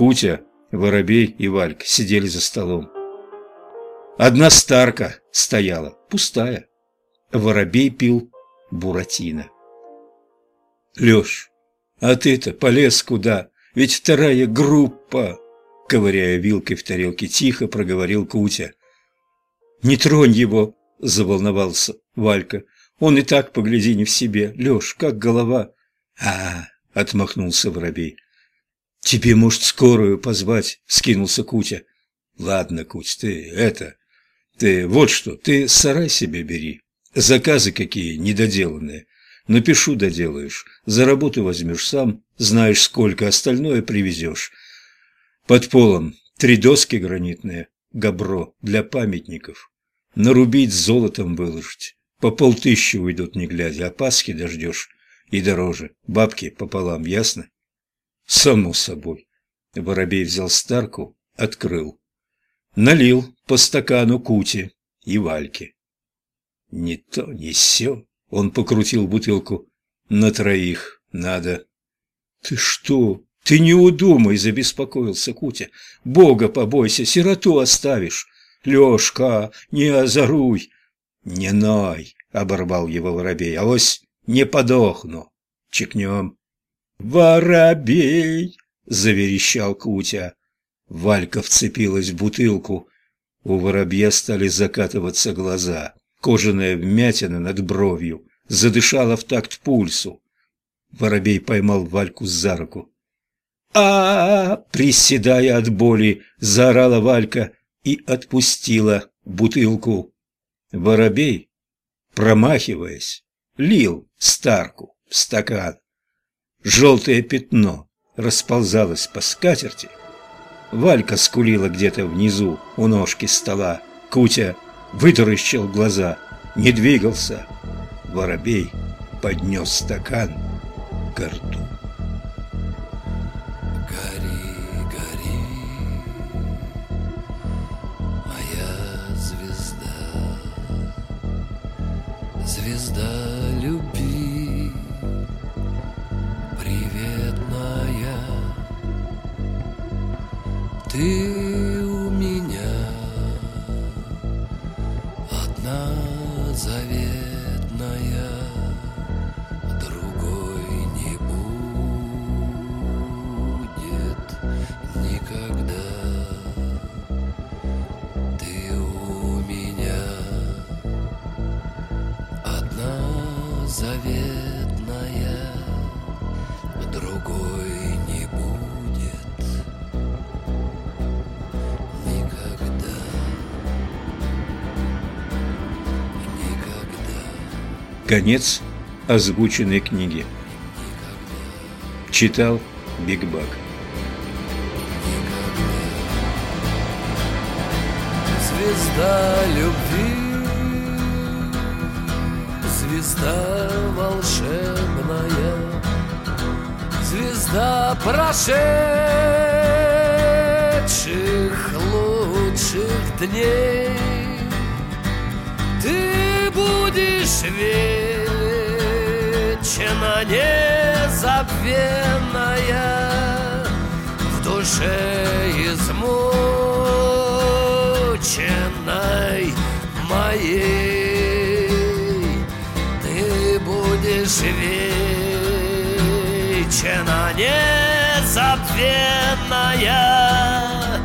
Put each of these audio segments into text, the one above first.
Кутя, Воробей и Валька сидели за столом. Одна старка стояла, пустая. Воробей пил буратино. «Леш, а ты-то полез куда? Ведь вторая группа!» Ковыряя вилкой в тарелке, тихо проговорил Кутя. «Не тронь его!» – заволновался Валька. «Он и так, погляди, не в себе. Леш, как голова?» «А, — отмахнулся Воробей. «Тебе, может, скорую позвать?» — скинулся Кутя. «Ладно, Куть, ты это... Ты вот что, ты сарай себе бери. Заказы какие недоделанные. Напишу, доделаешь. За работу возьмешь сам, знаешь сколько, остальное привезешь. Под полом три доски гранитные, габро, для памятников. Нарубить золотом выложить. По полтыщи уйдут не глядя, а Пасхи дождешь и дороже. Бабки пополам, ясно? Само собой. Воробей взял старку, открыл. Налил по стакану Кути и Вальке. Не то, не сё. Он покрутил бутылку. На троих надо. Ты что? Ты не удумай, забеспокоился Кутя. Бога побойся, сироту оставишь. Лёшка, не озоруй. Не ной, оборвал его воробей. Авось не подохну. Чекнем. «Воробей!» — заверещал Кутя. Валька вцепилась в бутылку. У воробья стали закатываться глаза. Кожаная вмятина над бровью задышала в такт пульсу. Воробей поймал Вальку за руку. а, -а, -а приседая от боли, заорала Валька и отпустила бутылку. Воробей, промахиваясь, лил старку в стакан. Желтое пятно расползалось по скатерти. Валька скулила где-то внизу, у ножки стола. Кутя вытаращил глаза, не двигался. Воробей поднес стакан к рту. Ты у меня одна заветная, другой не будет никогда. Ты у меня одна заветная, другой Конец озвученной книги. Читал Биг Бак. звезда любви, звезда волшебная, звезда прошедших лучших дней. Вечно незабвенная в душе измученной моей. Ты будешь вечно незабвенная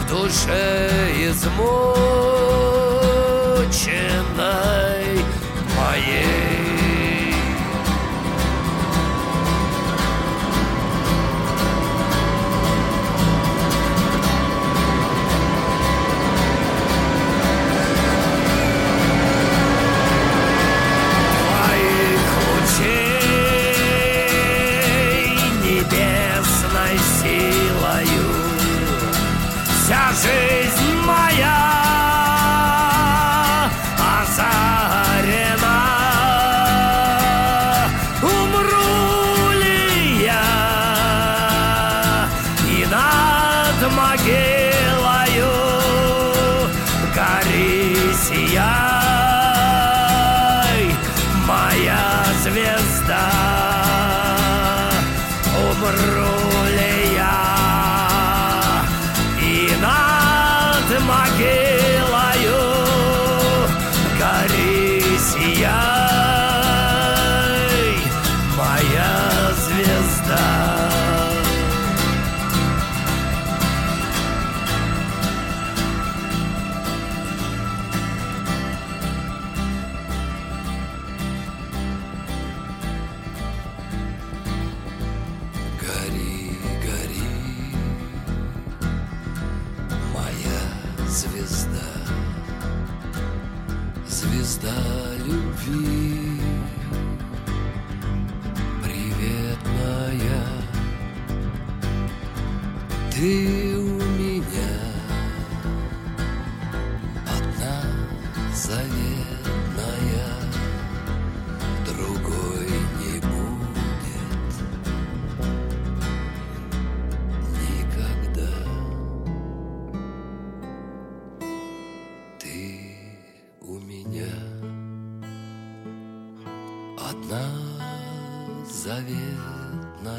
в душе измученной место любви. Приветная Ты у меня Одна заветная. Другой не будет Никогда. Ты у меня одна заветная.